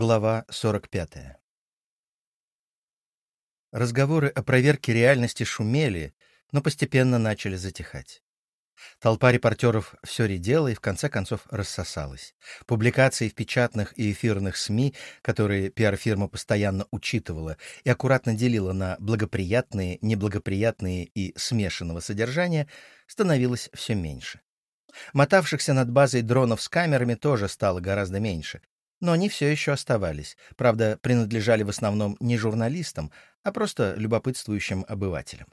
Глава 45. Разговоры о проверке реальности шумели, но постепенно начали затихать. Толпа репортеров все редела и в конце концов рассосалась. Публикации в печатных и эфирных СМИ, которые пиар-фирма постоянно учитывала и аккуратно делила на благоприятные, неблагоприятные и смешанного содержания, становилось все меньше. Мотавшихся над базой дронов с камерами тоже стало гораздо меньше, но они все еще оставались, правда, принадлежали в основном не журналистам, а просто любопытствующим обывателям.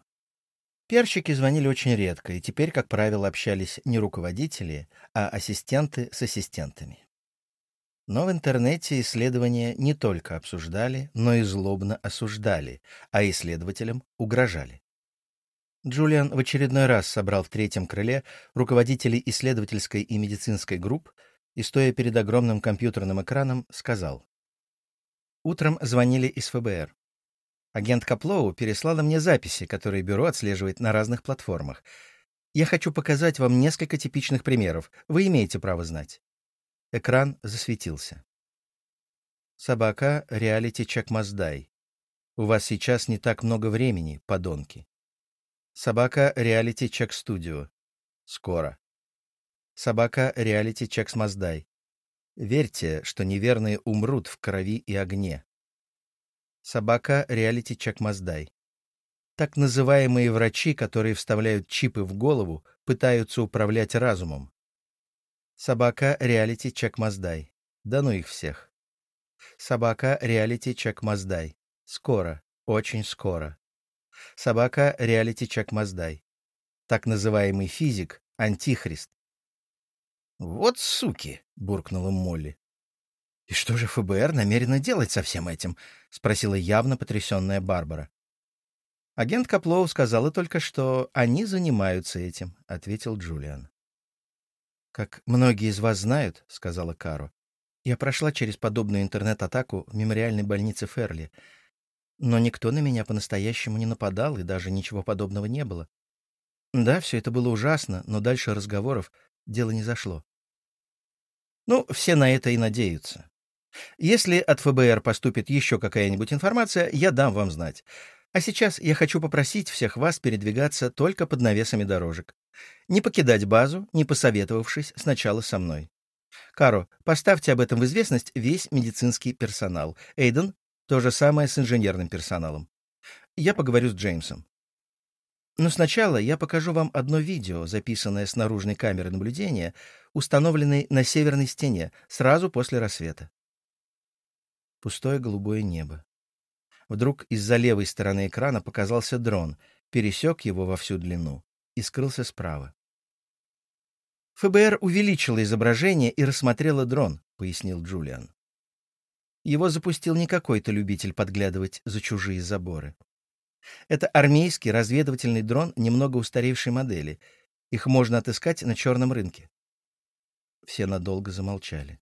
Перщики звонили очень редко, и теперь, как правило, общались не руководители, а ассистенты с ассистентами. Но в интернете исследования не только обсуждали, но и злобно осуждали, а исследователям угрожали. Джулиан в очередной раз собрал в третьем крыле руководителей исследовательской и медицинской групп и, стоя перед огромным компьютерным экраном, сказал. Утром звонили из ФБР. Агент Каплоу переслала мне записи, которые бюро отслеживает на разных платформах. Я хочу показать вам несколько типичных примеров. Вы имеете право знать. Экран засветился. Собака, реалити чек Маздай. У вас сейчас не так много времени, подонки. Собака, реалити чек студио. Скоро. Собака реалити Чекс Маздай. Верьте, что неверные умрут в крови и огне. Собака реалити Чек Маздай. Так называемые врачи, которые вставляют чипы в голову, пытаются управлять разумом. Собака реалити Чек Маздай. Да ну их всех. Собака реалити Чек Маздай. Скоро, очень скоро. Собака реалити Чек Маздай. Так называемый физик — антихрист, «Вот суки!» — буркнула Молли. «И что же ФБР намерено делать со всем этим?» — спросила явно потрясенная Барбара. «Агент Каплоу сказала только, что они занимаются этим», — ответил Джулиан. «Как многие из вас знают», — сказала Каро, — «я прошла через подобную интернет-атаку в мемориальной больнице Ферли, но никто на меня по-настоящему не нападал, и даже ничего подобного не было. Да, все это было ужасно, но дальше разговоров дело не зашло. Ну, все на это и надеются. Если от ФБР поступит еще какая-нибудь информация, я дам вам знать. А сейчас я хочу попросить всех вас передвигаться только под навесами дорожек. Не покидать базу, не посоветовавшись сначала со мной. Каро, поставьте об этом в известность весь медицинский персонал. Эйден — то же самое с инженерным персоналом. Я поговорю с Джеймсом. Но сначала я покажу вам одно видео, записанное с наружной камеры наблюдения, установленной на северной стене, сразу после рассвета. Пустое голубое небо. Вдруг из-за левой стороны экрана показался дрон, пересек его во всю длину и скрылся справа. ФБР увеличило изображение и рассмотрело дрон, пояснил Джулиан. Его запустил не какой-то любитель подглядывать за чужие заборы. Это армейский разведывательный дрон немного устаревшей модели. Их можно отыскать на черном рынке. Все надолго замолчали.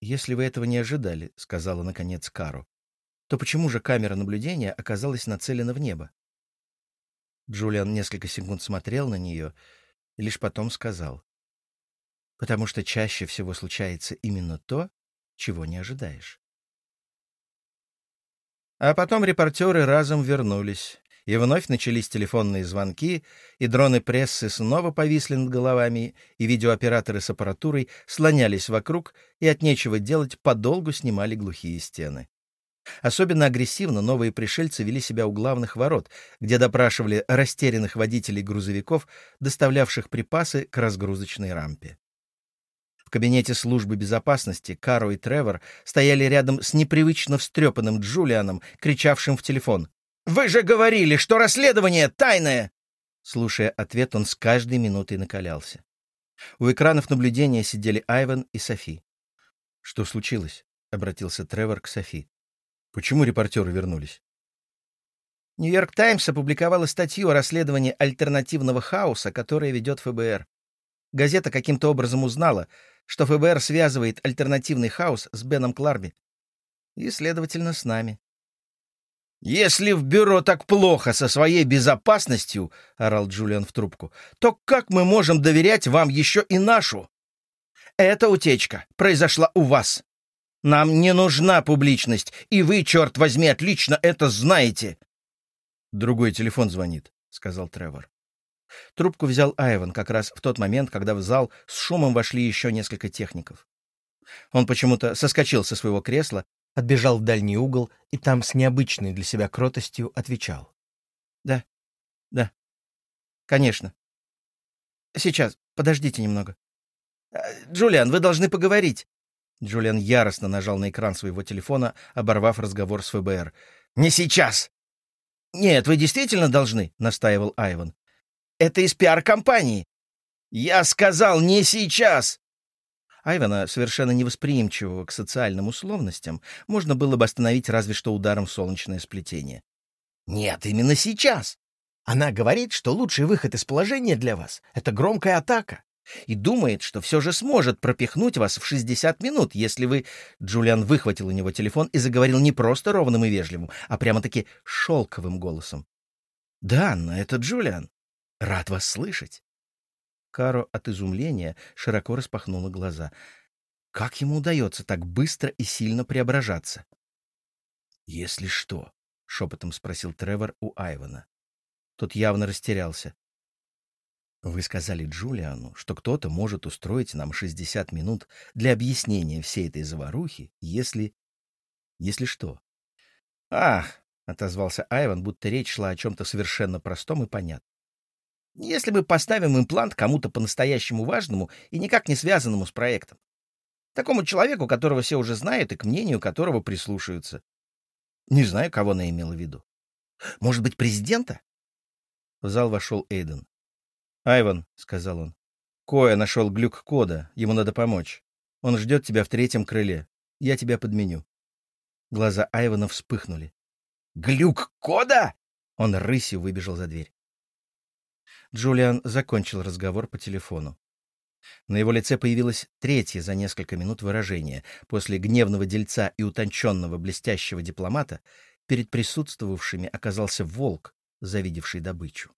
«Если вы этого не ожидали», — сказала, наконец, Кару, «то почему же камера наблюдения оказалась нацелена в небо?» Джулиан несколько секунд смотрел на нее и лишь потом сказал. «Потому что чаще всего случается именно то, чего не ожидаешь». А потом репортеры разом вернулись, и вновь начались телефонные звонки, и дроны прессы снова повисли над головами, и видеооператоры с аппаратурой слонялись вокруг и от нечего делать подолгу снимали глухие стены. Особенно агрессивно новые пришельцы вели себя у главных ворот, где допрашивали растерянных водителей грузовиков, доставлявших припасы к разгрузочной рампе. В кабинете службы безопасности Каро и Тревор стояли рядом с непривычно встрепанным Джулианом, кричавшим в телефон. «Вы же говорили, что расследование тайное!» Слушая ответ, он с каждой минутой накалялся. У экранов наблюдения сидели Айван и Софи. «Что случилось?» — обратился Тревор к Софи. «Почему репортеры вернулись?» «Нью-Йорк Таймс опубликовала статью о расследовании альтернативного хаоса, которое ведет ФБР. Газета каким-то образом узнала, что ФБР связывает альтернативный хаос с Беном Кларби. И, следовательно, с нами. «Если в бюро так плохо со своей безопасностью, — орал Джулиан в трубку, — то как мы можем доверять вам еще и нашу? Эта утечка произошла у вас. Нам не нужна публичность, и вы, черт возьми, отлично это знаете. Другой телефон звонит, сказал Тревор. Трубку взял Айван как раз в тот момент, когда в зал с шумом вошли еще несколько техников. Он почему-то соскочил со своего кресла, отбежал в дальний угол и там с необычной для себя кротостью отвечал. «Да, да, конечно. Сейчас, подождите немного. Э, Джулиан, вы должны поговорить. Джулиан яростно нажал на экран своего телефона, оборвав разговор с ФБР. «Не сейчас!» «Нет, вы действительно должны», — настаивал Айван. «Это из пиар-компании». «Я сказал, не сейчас!» Айвана, совершенно невосприимчивого к социальным условностям, можно было бы остановить разве что ударом в солнечное сплетение. «Нет, именно сейчас!» Она говорит, что лучший выход из положения для вас — это громкая атака и думает, что все же сможет пропихнуть вас в 60 минут, если вы...» Джулиан выхватил у него телефон и заговорил не просто ровным и вежливым, а прямо-таки шелковым голосом. «Да, Анна, это Джулиан. Рад вас слышать». Каро от изумления широко распахнула глаза. Как ему удается так быстро и сильно преображаться? «Если что», — шепотом спросил Тревор у Айвана. Тот явно растерялся. Вы сказали Джулиану, что кто-то может устроить нам 60 минут для объяснения всей этой заварухи, если... Если что? Ах, — отозвался Айван, будто речь шла о чем-то совершенно простом и понятном. Если мы поставим имплант кому-то по-настоящему важному и никак не связанному с проектом. Такому человеку, которого все уже знают и к мнению которого прислушаются. Не знаю, кого она имела в виду. Может быть, президента? В зал вошел Эйден. «Айван», — сказал он, — «Коя нашел глюк кода, ему надо помочь. Он ждет тебя в третьем крыле. Я тебя подменю». Глаза Айвана вспыхнули. «Глюк кода?» Он рысью выбежал за дверь. Джулиан закончил разговор по телефону. На его лице появилось третье за несколько минут выражение. После гневного дельца и утонченного блестящего дипломата перед присутствовавшими оказался волк, завидевший добычу.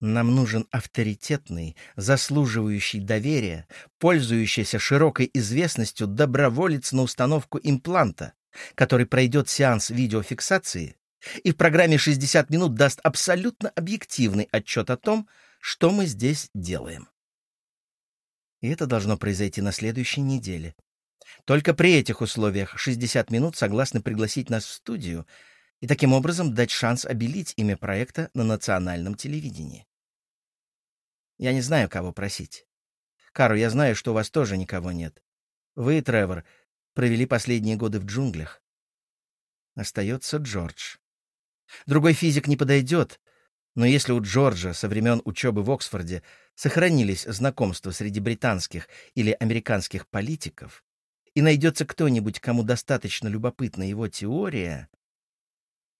Нам нужен авторитетный, заслуживающий доверия, пользующийся широкой известностью доброволец на установку импланта, который пройдет сеанс видеофиксации и в программе 60 минут даст абсолютно объективный отчет о том, что мы здесь делаем. И это должно произойти на следующей неделе. Только при этих условиях 60 минут согласны пригласить нас в студию и таким образом дать шанс обелить имя проекта на национальном телевидении. Я не знаю, кого просить. Кару, я знаю, что у вас тоже никого нет. Вы, Тревор, провели последние годы в джунглях. Остается Джордж. Другой физик не подойдет, но если у Джорджа со времен учебы в Оксфорде сохранились знакомства среди британских или американских политиков, и найдется кто-нибудь, кому достаточно любопытна его теория...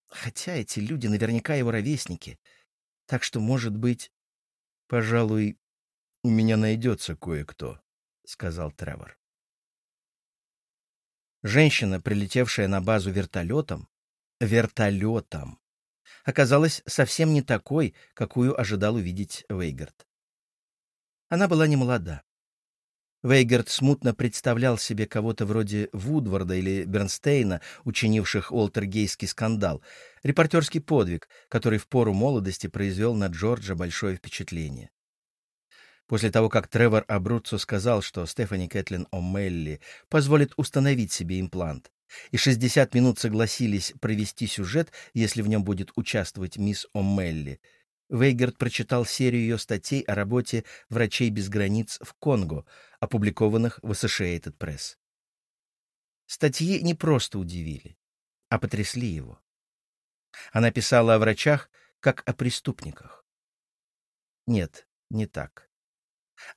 Хотя эти люди наверняка его ровесники, так что, может быть... «Пожалуй, у меня найдется кое-кто», — сказал Тревор. Женщина, прилетевшая на базу вертолетом, вертолетом, оказалась совсем не такой, какую ожидал увидеть Вейгард. Она была не молода. Вейгард смутно представлял себе кого-то вроде Вудварда или Бернстейна, учинивших Уолтергейский скандал, репортерский подвиг, который в пору молодости произвел на Джорджа большое впечатление. После того, как Тревор Абруццо сказал, что Стефани Кэтлин О'Мелли позволит установить себе имплант, и 60 минут согласились провести сюжет, если в нем будет участвовать мисс О'Мелли, Вейгерт прочитал серию ее статей о работе «Врачей без границ» в Конго, опубликованных в Associated Press. Статьи не просто удивили, а потрясли его. Она писала о врачах, как о преступниках. Нет, не так.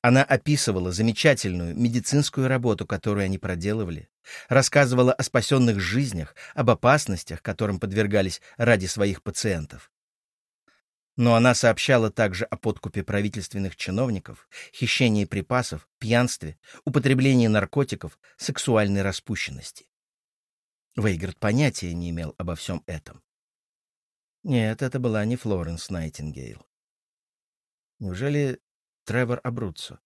Она описывала замечательную медицинскую работу, которую они проделывали, рассказывала о спасенных жизнях, об опасностях, которым подвергались ради своих пациентов. Но она сообщала также о подкупе правительственных чиновников, хищении припасов, пьянстве, употреблении наркотиков, сексуальной распущенности. Вейгард понятия не имел обо всем этом. Нет, это была не Флоренс Найтингейл. Неужели Тревор Абруццо?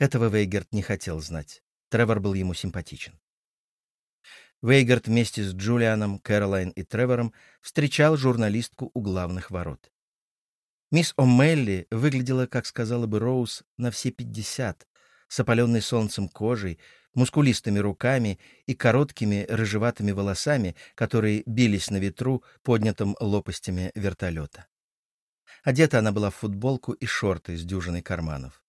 Этого Вейгард не хотел знать. Тревор был ему симпатичен. Вейгард вместе с Джулианом, Кэролайн и Тревором встречал журналистку у главных ворот. Мисс О'Мелли выглядела, как сказала бы Роуз, на все пятьдесят, с опаленной солнцем кожей, мускулистыми руками и короткими рыжеватыми волосами, которые бились на ветру, поднятым лопастями вертолета. Одета она была в футболку и шорты с дюжиной карманов.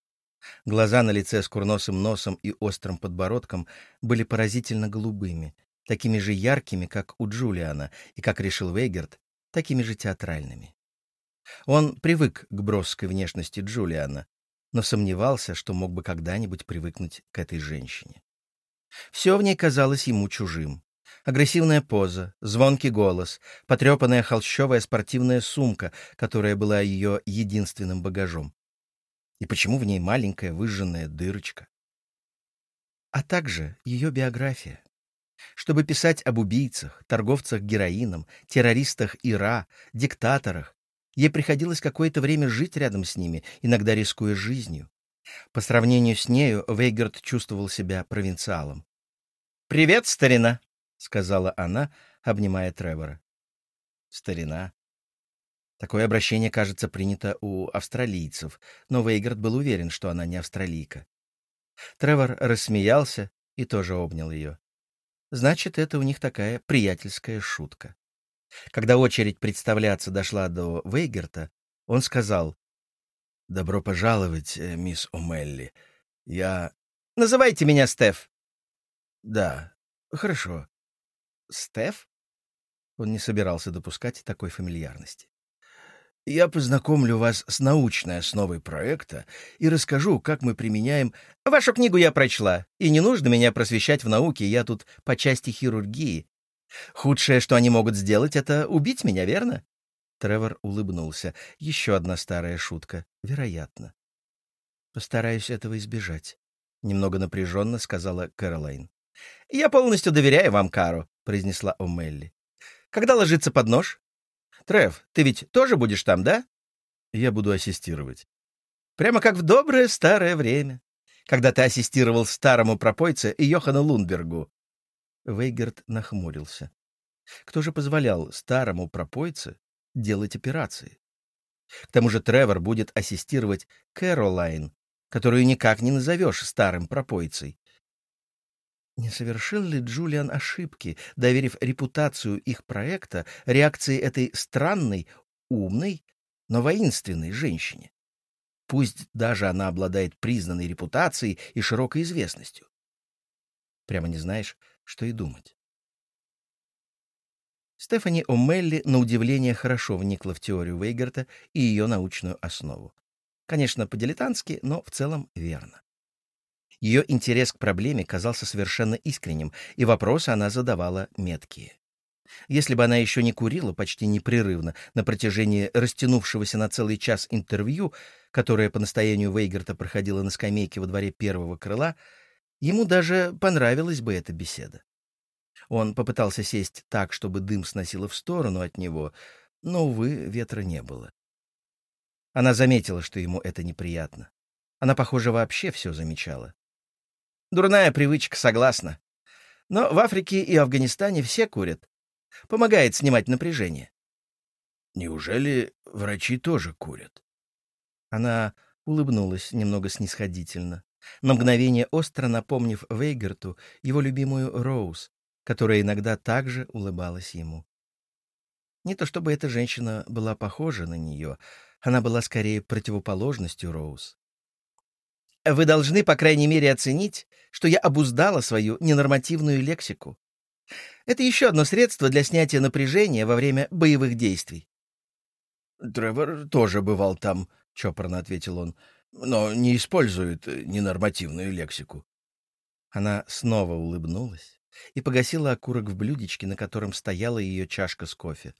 Глаза на лице с курносым носом и острым подбородком были поразительно голубыми, такими же яркими, как у Джулиана, и, как решил Вейгерт, такими же театральными. Он привык к броской внешности Джулиана, но сомневался, что мог бы когда-нибудь привыкнуть к этой женщине. Все в ней казалось ему чужим. Агрессивная поза, звонкий голос, потрепанная холщовая спортивная сумка, которая была ее единственным багажом. И почему в ней маленькая выжженная дырочка? А также ее биография. Чтобы писать об убийцах, торговцах героином, террористах Ира, диктаторах, ей приходилось какое-то время жить рядом с ними, иногда рискуя жизнью. По сравнению с нею Вейгард чувствовал себя провинциалом. «Привет, старина!» — сказала она, обнимая Тревора. «Старина». Такое обращение, кажется, принято у австралийцев, но Вейгард был уверен, что она не австралийка. Тревор рассмеялся и тоже обнял ее. Значит, это у них такая приятельская шутка. Когда очередь представляться дошла до Вейгерта, он сказал, «Добро пожаловать, э, мисс О'Мелли. Я...» «Называйте меня Стеф». «Да, хорошо». «Стеф?» Он не собирался допускать такой фамильярности. Я познакомлю вас с научной основой проекта и расскажу, как мы применяем... Вашу книгу я прочла, и не нужно меня просвещать в науке, я тут по части хирургии. Худшее, что они могут сделать, это убить меня, верно? Тревор улыбнулся. Еще одна старая шутка. Вероятно. Постараюсь этого избежать. Немного напряженно сказала Кэролайн. «Я полностью доверяю вам, Кару», — произнесла О'Мелли. «Когда ложиться под нож?» Трев, ты ведь тоже будешь там, да? Я буду ассистировать. Прямо как в доброе старое время, когда ты ассистировал старому пропойце Йохану Лунбергу. Вейгерт нахмурился. Кто же позволял старому пропойце делать операции? К тому же Тревор будет ассистировать Кэролайн, которую никак не назовешь старым пропойцей. Не совершил ли Джулиан ошибки, доверив репутацию их проекта реакции этой странной, умной, но воинственной женщине? Пусть даже она обладает признанной репутацией и широкой известностью. Прямо не знаешь, что и думать. Стефани О'Мелли, на удивление, хорошо вникла в теорию Вейгарта и ее научную основу. Конечно, по-дилетантски, но в целом верно. Ее интерес к проблеме казался совершенно искренним, и вопросы она задавала меткие. Если бы она еще не курила почти непрерывно на протяжении растянувшегося на целый час интервью, которое по настоянию Вейгарта проходило на скамейке во дворе первого крыла, ему даже понравилась бы эта беседа. Он попытался сесть так, чтобы дым сносило в сторону от него, но, увы, ветра не было. Она заметила, что ему это неприятно. Она, похоже, вообще все замечала. Дурная привычка, согласна. Но в Африке и Афганистане все курят. Помогает снимать напряжение. Неужели врачи тоже курят? Она улыбнулась немного снисходительно, на мгновение остро напомнив Вейгерту его любимую Роуз, которая иногда также улыбалась ему. Не то чтобы эта женщина была похожа на нее, она была скорее противоположностью Роуз. Вы должны, по крайней мере, оценить, что я обуздала свою ненормативную лексику. Это еще одно средство для снятия напряжения во время боевых действий. «Тревор тоже бывал там», — чопорно ответил он, — «но не использует ненормативную лексику». Она снова улыбнулась и погасила окурок в блюдечке, на котором стояла ее чашка с кофе.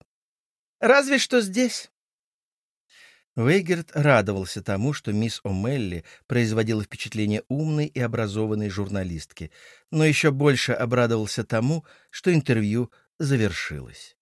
«Разве что здесь. Вейгерт радовался тому, что мисс О'Мелли производила впечатление умной и образованной журналистки, но еще больше обрадовался тому, что интервью завершилось.